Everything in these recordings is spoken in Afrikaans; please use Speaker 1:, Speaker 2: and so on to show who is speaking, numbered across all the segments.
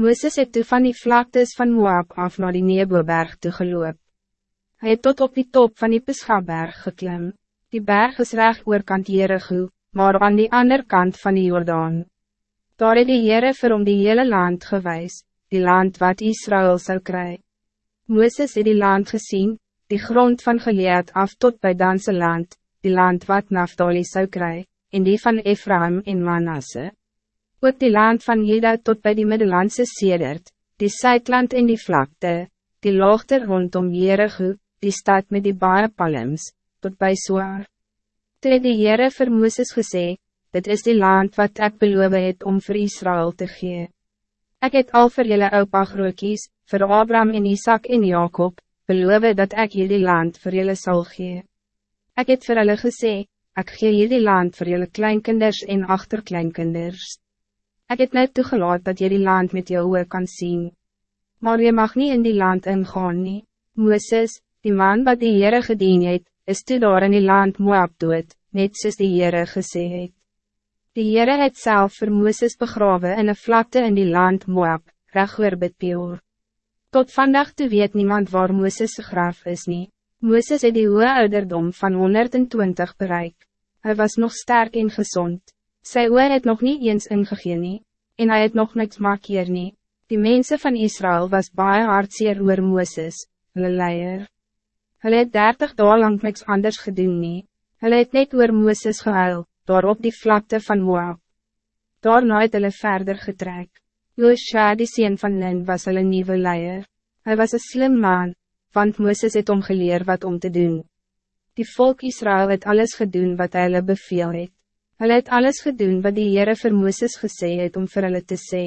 Speaker 1: Mooses het toe van die vlaktes van Moab af naar die Neboberg toe geloop. Hij het tot op die top van die Pisgaberg geklim. Die berg is recht oorkant Jericho, maar aan die andere kant van die Jordaan. Daar het die Heere vir om die hele land gewys, die land wat Israël zou krijgen. Mooses het die land gezien, die grond van Gilead af tot bij Danse land, die land wat Naftali zou krijgen, en die van Ephraim en Manasse. Ook die land van Juda tot bij die Middellandse Sedert, die Zuidland en die vlakte, die loogte rondom Jericho, die stad met die baie palms, tot bij Soar. Toe die Heere vir Mooses gesê, dit is die land wat ik beloof het om voor Israël te gee. Ik het al vir julle opa grootjies, vir Abraham en Isaac en Jacob, beloof dat ik jullie land voor jullie zal gee. Ik het vir hulle gesê, ek gee jullie land voor jullie kleinkinders en achterkleinkinders. Ik het net toegelaat dat jullie land met jou oor kan zien. Maar je mag niet in die land ingaan nie. Mooses, die man wat die Heere gedien het, is toe daar in die land Moab dood, net soos die Heere gesê het. Die Heere het self vir Mooses begrawe in een vlakte in die land Moab, reg oor Bidpeor. Tot vandaag toe weet niemand waar Mooses graf is nie. Mooses het die hoge ouderdom van 120 bereik. Hij was nog sterk en gezond. Sy oor het nog niet eens ingegeen nie, en hij het nog niks markeer nie. Die mensen van Israël was baie hartseer oor Mooses, hulle leier. Hulle het dertig daal lang niks anders gedoen nie. Hulle het net oor Mooses gehuil, daar op die vlakte van Moab. Daarna het hulle verder getrek. Joshua die sien van Nin was hulle nieuwe leier. Hij was een slim man, want Mooses het om geleer wat om te doen. Die volk Israël het alles gedoen wat hy hulle beveel het. Hulle het alles gedoen wat die Heere vir Mooses gesê het om vir hulle te sê.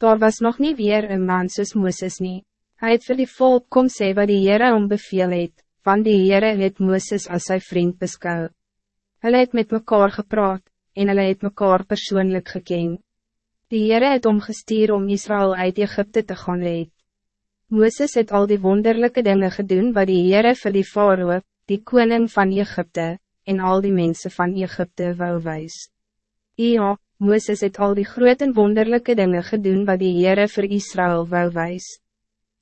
Speaker 1: Daar was nog niet weer een man soos Mooses nie. Hy het vir die volk kom sê wat die Heere om beveel het, want die Heere het Mooses als zijn vriend beskou. Hulle het met mekaar gepraat, en hulle het mekaar persoonlijk gekend. Die Heere het omgestuur om Israël uit Egypte te gaan leid. Mooses het al die wonderlijke dingen gedaan wat die Heere vir die Faroe, die koning van Egypte, en al die mensen van Egypte wou wijs. Ja, Mooses het al die groot en wonderlijke dingen gedaan wat die Heere vir Israël wou wijs.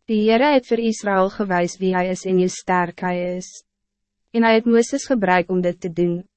Speaker 1: Die Heere het vir Israël gewijs wie hij is en hoe sterk hij is. En hij het Mooses gebruik om dit te doen.